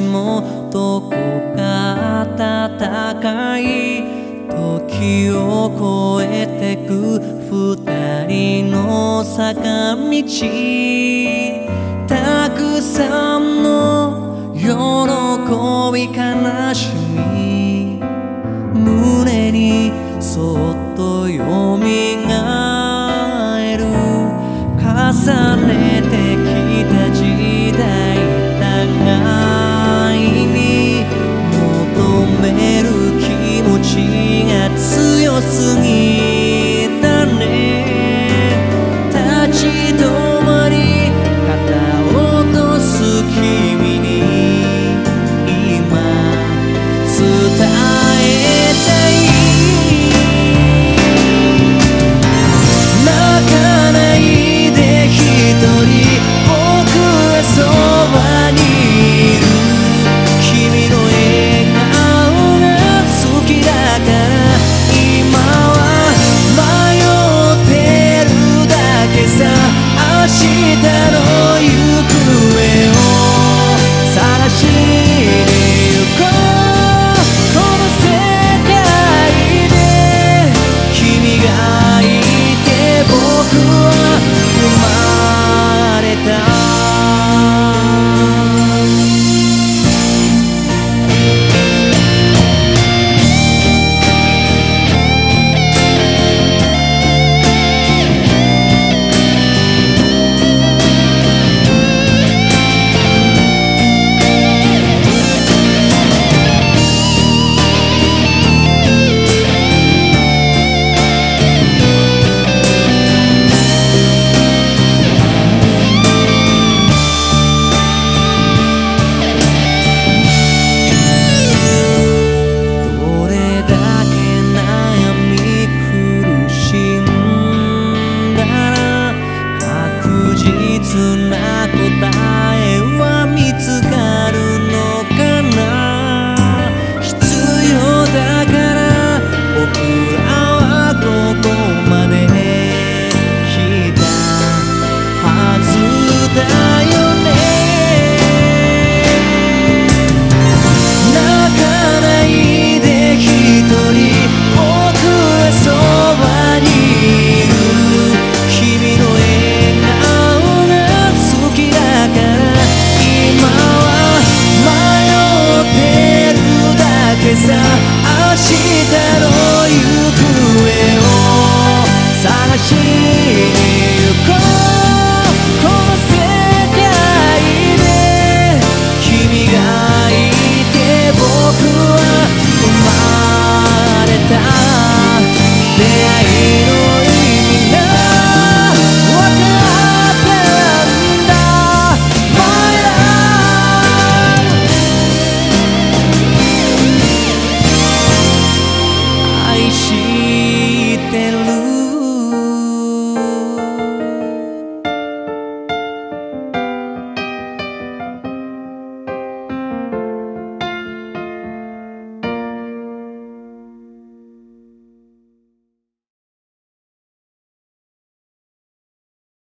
もどこか暖かい時を越えてく二人の坂道。たくさんの喜び悲しみ。胸にそっと読みめる気持ちが強すぎる。に行こう